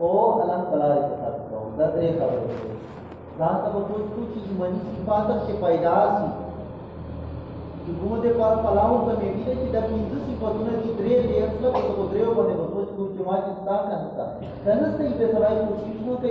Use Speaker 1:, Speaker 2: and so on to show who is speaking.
Speaker 1: او الله تعالی ته تاسو دا درې خبرې دي ځان ته په څه څه چې منی، صفات چې پیدا سي چې کومه د پر پلاو ته مې دي چې د پنځه صفاتونه دي درې دې اصل په تو درې باندې په څه کوم چې ما چې تا کنه تا کنه ستې په سره کوشش نو کوي